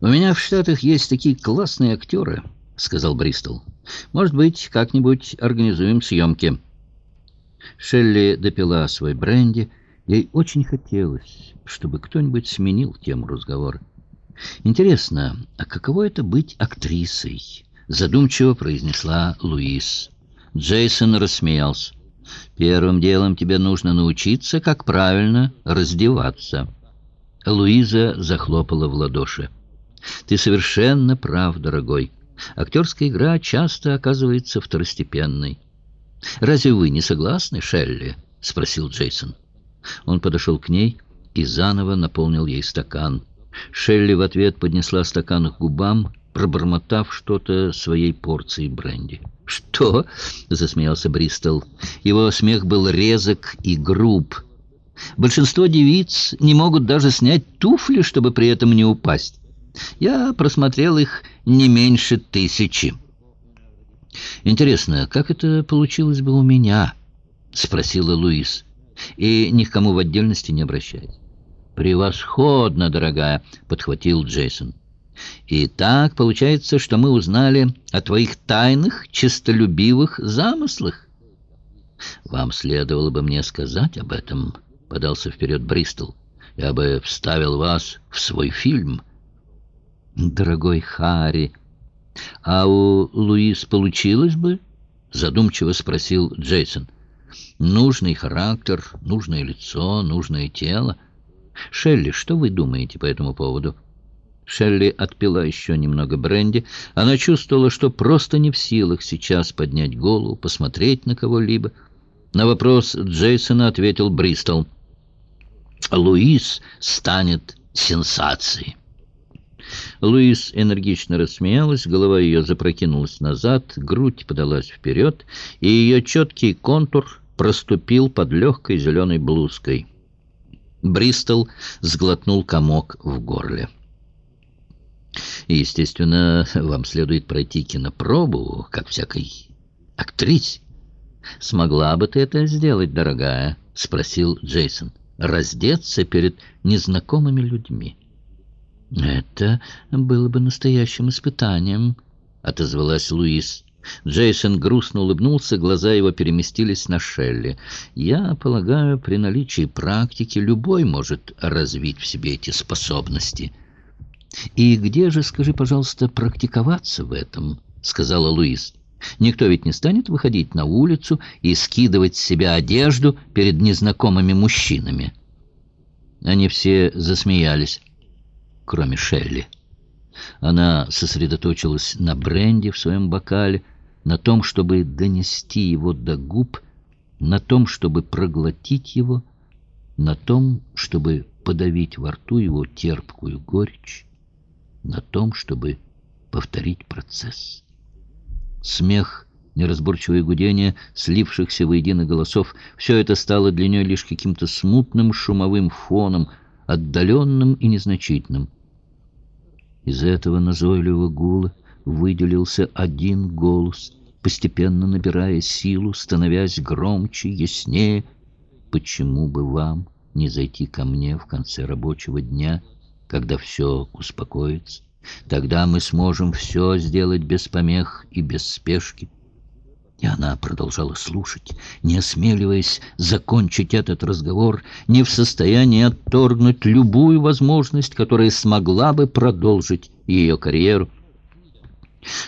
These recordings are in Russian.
«У меня в Штатах есть такие классные актеры», — сказал Бристол. «Может быть, как-нибудь организуем съемки». Шелли допила свой бренди. Ей очень хотелось, чтобы кто-нибудь сменил тему разговора. «Интересно, а каково это быть актрисой?» — задумчиво произнесла Луис. Джейсон рассмеялся. «Первым делом тебе нужно научиться, как правильно раздеваться». Луиза захлопала в ладоши. «Ты совершенно прав, дорогой. Актерская игра часто оказывается второстепенной». «Разве вы не согласны, Шелли?» — спросил Джейсон. Он подошел к ней и заново наполнил ей стакан. Шелли в ответ поднесла стакан к губам, пробормотав что-то своей порцией бренди. «Что?» — засмеялся Бристол. Его смех был резок и груб. «Большинство девиц не могут даже снять туфли, чтобы при этом не упасть. Я просмотрел их не меньше тысячи». «Интересно, как это получилось бы у меня?» — спросила Луис. «И ни к кому в отдельности не обращаясь». «Превосходно, дорогая!» — подхватил Джейсон. «И так получается, что мы узнали о твоих тайных, честолюбивых замыслах». «Вам следовало бы мне сказать об этом», — подался вперед Бристол. «Я бы вставил вас в свой фильм». «Дорогой Харри, а у Луис получилось бы?» — задумчиво спросил Джейсон. «Нужный характер, нужное лицо, нужное тело». «Шелли, что вы думаете по этому поводу?» Шелли отпила еще немного бренди. Она чувствовала, что просто не в силах сейчас поднять голову, посмотреть на кого-либо. На вопрос Джейсона ответил Бристол. «Луис станет сенсацией». Луис энергично рассмеялась, голова ее запрокинулась назад, грудь подалась вперед, и ее четкий контур проступил под легкой зеленой блузкой. Бристол сглотнул комок в горле. естественно, вам следует пройти кинопробу, как всякой актрисе. «Смогла бы ты это сделать, дорогая?» — спросил Джейсон. «Раздеться перед незнакомыми людьми». «Это было бы настоящим испытанием», — отозвалась Луис. Джейсон грустно улыбнулся, глаза его переместились на Шелли. «Я полагаю, при наличии практики любой может развить в себе эти способности». «И где же, скажи, пожалуйста, практиковаться в этом?» — сказала Луис. «Никто ведь не станет выходить на улицу и скидывать с себя одежду перед незнакомыми мужчинами». Они все засмеялись, кроме Шелли. Она сосредоточилась на бренде в своем бокале, на том, чтобы донести его до губ, на том, чтобы проглотить его, на том, чтобы подавить во рту его терпкую горечь, на том, чтобы повторить процесс. Смех, неразборчивое гудение слившихся воедино голосов — все это стало для нее лишь каким-то смутным шумовым фоном, отдаленным и незначительным. Из этого назойливого гула выделился один голос, постепенно набирая силу, становясь громче, яснее. «Почему бы вам не зайти ко мне в конце рабочего дня, когда все успокоится? Тогда мы сможем все сделать без помех и без спешки». И она продолжала слушать, не осмеливаясь закончить этот разговор, не в состоянии отторгнуть любую возможность, которая смогла бы продолжить ее карьеру.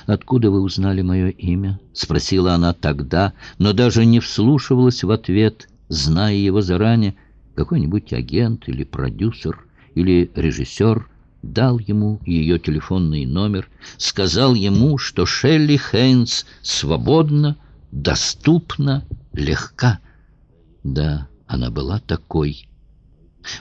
«Откуда вы узнали мое имя?» — спросила она тогда, но даже не вслушивалась в ответ, зная его заранее. Какой-нибудь агент или продюсер или режиссер дал ему ее телефонный номер, сказал ему, что Шелли Хейнс свободна, доступна, легка. Да, она была такой.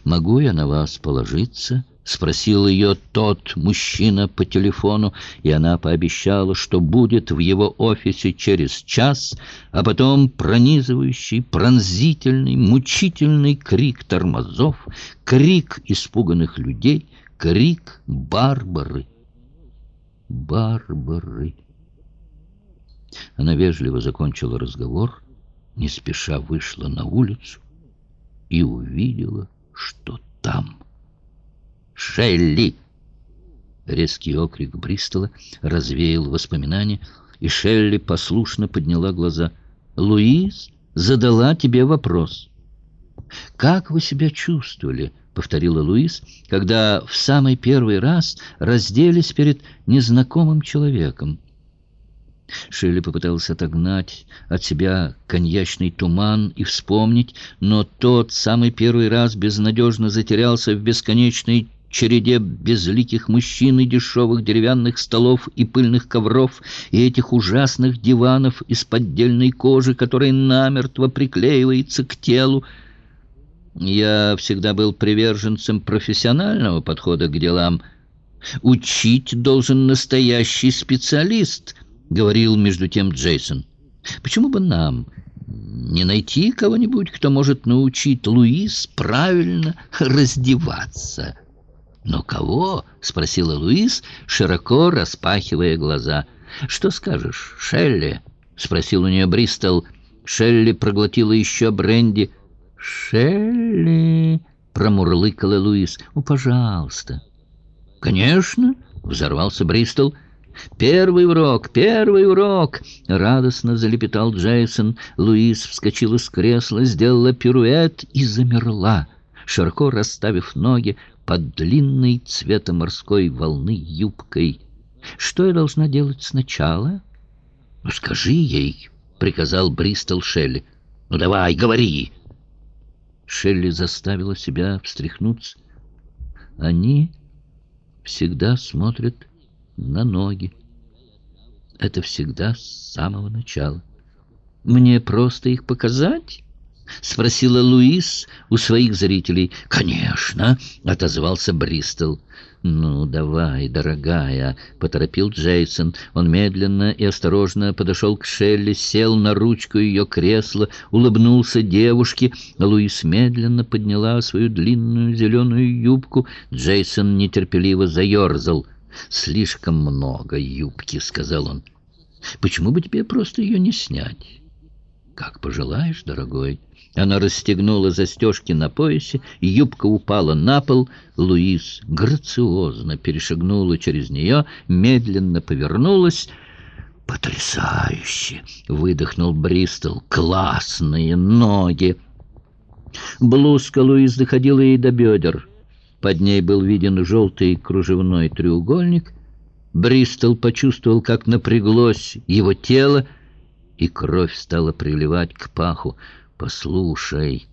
«Могу я на вас положиться?» — спросил ее тот мужчина по телефону, и она пообещала, что будет в его офисе через час, а потом пронизывающий, пронзительный, мучительный крик тормозов, крик испуганных людей, крик Барбары. Барбары. Она вежливо закончила разговор, не спеша вышла на улицу и увидела, что там... Шелли!» Резкий окрик Бристола развеял воспоминания, и Шелли послушно подняла глаза. «Луиз задала тебе вопрос». «Как вы себя чувствовали?» — повторила Луиз, когда в самый первый раз разделись перед незнакомым человеком. Шелли попытался отогнать от себя коньячный туман и вспомнить, но тот самый первый раз безнадежно затерялся в бесконечной череде безликих мужчин и дешевых деревянных столов и пыльных ковров, и этих ужасных диванов из поддельной кожи, которая намертво приклеивается к телу. Я всегда был приверженцем профессионального подхода к делам. Учить должен настоящий специалист —— говорил между тем Джейсон. «Почему бы нам не найти кого-нибудь, кто может научить Луис правильно раздеваться?» «Но кого?» — спросила Луис, широко распахивая глаза. «Что скажешь, Шелли?» — спросил у нее Бристол. Шелли проглотила еще бренди. «Шелли!» — промурлыкала Луис. «О, пожалуйста!» «Конечно!» — взорвался Бристол. «Первый урок! Первый урок!» — радостно залепетал Джейсон. Луис вскочила с кресла, сделала пируэт и замерла, широко расставив ноги под длинной цветом морской волны юбкой. «Что я должна делать сначала?» «Ну, скажи ей!» — приказал Бристол Шелли. «Ну, давай, говори!» Шелли заставила себя встряхнуться. «Они всегда смотрят на ноги. Это всегда с самого начала. Мне просто их показать? — спросила Луис у своих зрителей. «Конечно!» — отозвался Бристол. «Ну, давай, дорогая!» — поторопил Джейсон. Он медленно и осторожно подошел к Шелли, сел на ручку ее кресла, улыбнулся девушке. Луис медленно подняла свою длинную зеленую юбку. Джейсон нетерпеливо заерзал. «Слишком много юбки», — сказал он. «Почему бы тебе просто ее не снять?» «Как пожелаешь, дорогой». Она расстегнула застежки на поясе, юбка упала на пол. Луис грациозно перешагнула через нее, медленно повернулась. «Потрясающе!» — выдохнул Бристол. «Классные ноги!» Блузка Луис доходила ей до бедер. Под ней был виден желтый кружевной треугольник. Бристол почувствовал, как напряглось его тело, и кровь стала приливать к паху. «Послушай,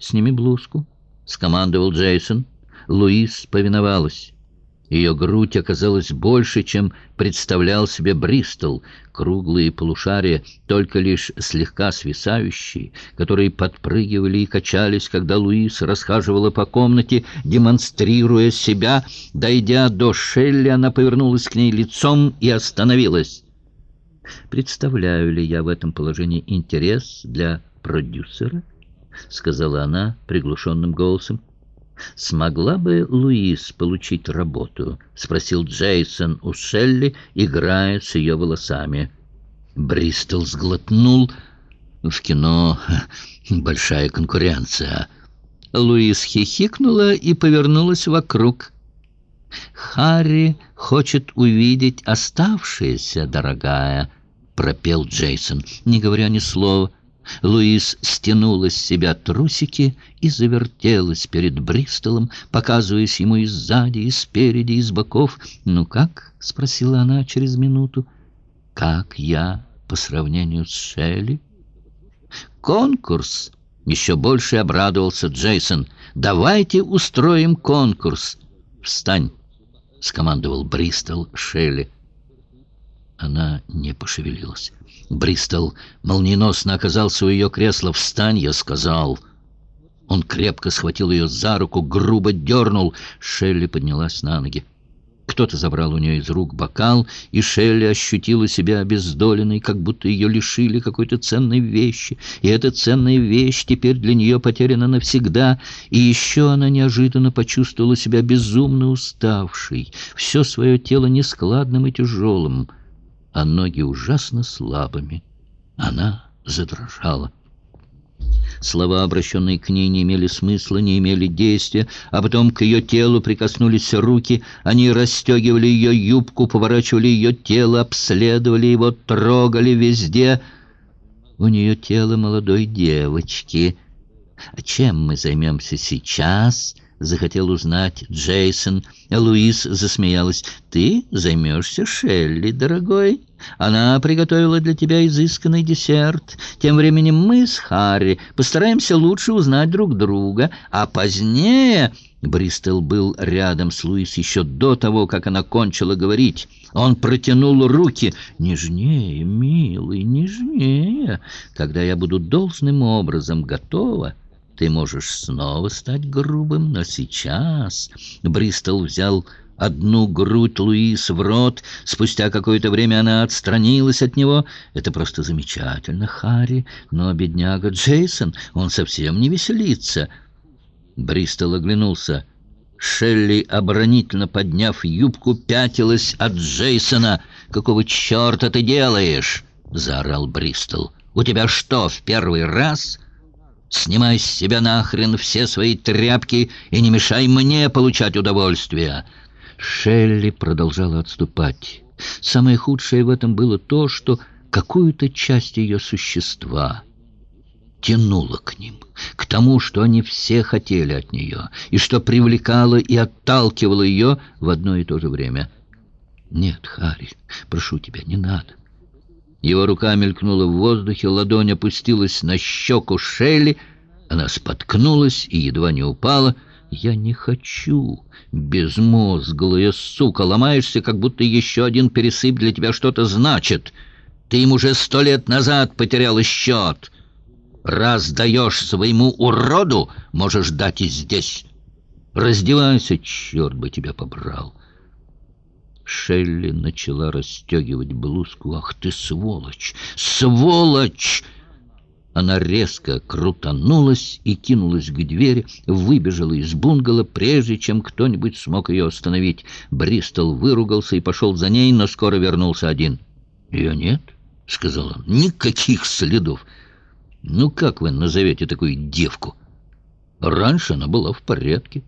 сними блузку», — скомандовал Джейсон. Луис повиновалась. Ее грудь оказалась больше, чем представлял себе Бристол. Круглые полушария, только лишь слегка свисающие, которые подпрыгивали и качались, когда Луис расхаживала по комнате, демонстрируя себя. Дойдя до Шелли, она повернулась к ней лицом и остановилась. «Представляю ли я в этом положении интерес для продюсера?» — сказала она приглушенным голосом. «Смогла бы Луис получить работу?» — спросил Джейсон у Шелли, играя с ее волосами. Бристол сглотнул. «В кино большая конкуренция». Луис хихикнула и повернулась вокруг. «Харри хочет увидеть оставшееся, дорогая», — пропел Джейсон, не говоря ни слова. Луис стянула с себя трусики и завертелась перед Бристолом, показываясь ему и сзади, и спереди, и с боков. «Ну как?» — спросила она через минуту. «Как я по сравнению с Шелли?» «Конкурс!» — еще больше обрадовался Джейсон. «Давайте устроим конкурс!» «Встань!» — скомандовал Бристол Шелли. Она не пошевелилась. Бристол молниеносно оказался у ее кресла. «Встань!» — я сказал. Он крепко схватил ее за руку, грубо дернул. Шелли поднялась на ноги. Кто-то забрал у нее из рук бокал, и Шелли ощутила себя обездоленной, как будто ее лишили какой-то ценной вещи. И эта ценная вещь теперь для нее потеряна навсегда. И еще она неожиданно почувствовала себя безумно уставшей, все свое тело нескладным и тяжелым а ноги ужасно слабыми. Она задрожала. Слова, обращенные к ней, не имели смысла, не имели действия, а потом к ее телу прикоснулись руки, они расстегивали ее юбку, поворачивали ее тело, обследовали его, трогали везде. У нее тело молодой девочки. А чем мы займемся сейчас?» Захотел узнать Джейсон. Луис засмеялась. «Ты займешься Шелли, дорогой. Она приготовила для тебя изысканный десерт. Тем временем мы с Харри постараемся лучше узнать друг друга, а позднее...» Бристол был рядом с Луис еще до того, как она кончила говорить. Он протянул руки. «Нежнее, милый, нежнее. Когда я буду должным образом готова...» Ты можешь снова стать грубым, но сейчас...» Бристол взял одну грудь Луис в рот. Спустя какое-то время она отстранилась от него. «Это просто замечательно, Харри, но бедняга Джейсон, он совсем не веселится». Бристол оглянулся. Шелли, оборонительно подняв юбку, пятилась от Джейсона. «Какого черта ты делаешь?» — заорал Бристол. «У тебя что, в первый раз...» Снимай с себя нахрен все свои тряпки и не мешай мне получать удовольствие!» Шелли продолжала отступать. Самое худшее в этом было то, что какую-то часть ее существа тянула к ним, к тому, что они все хотели от нее, и что привлекало и отталкивало ее в одно и то же время. «Нет, Харри, прошу тебя, не надо. Его рука мелькнула в воздухе, ладонь опустилась на щеку Шелли. Она споткнулась и едва не упала. «Я не хочу, безмозглая сука, ломаешься, как будто еще один пересып для тебя что-то значит. Ты им уже сто лет назад потерял счет. Раз даешь своему уроду, можешь дать и здесь. Раздевайся, черт бы тебя побрал». Шелли начала расстегивать блузку. «Ах ты, сволочь! Сволочь!» Она резко крутанулась и кинулась к двери, выбежала из бунгало, прежде чем кто-нибудь смог ее остановить. Бристол выругался и пошел за ней, но скоро вернулся один. «Ее нет?» — сказал он. «Никаких следов. Ну, как вы назовете такую девку?» Раньше она была в порядке.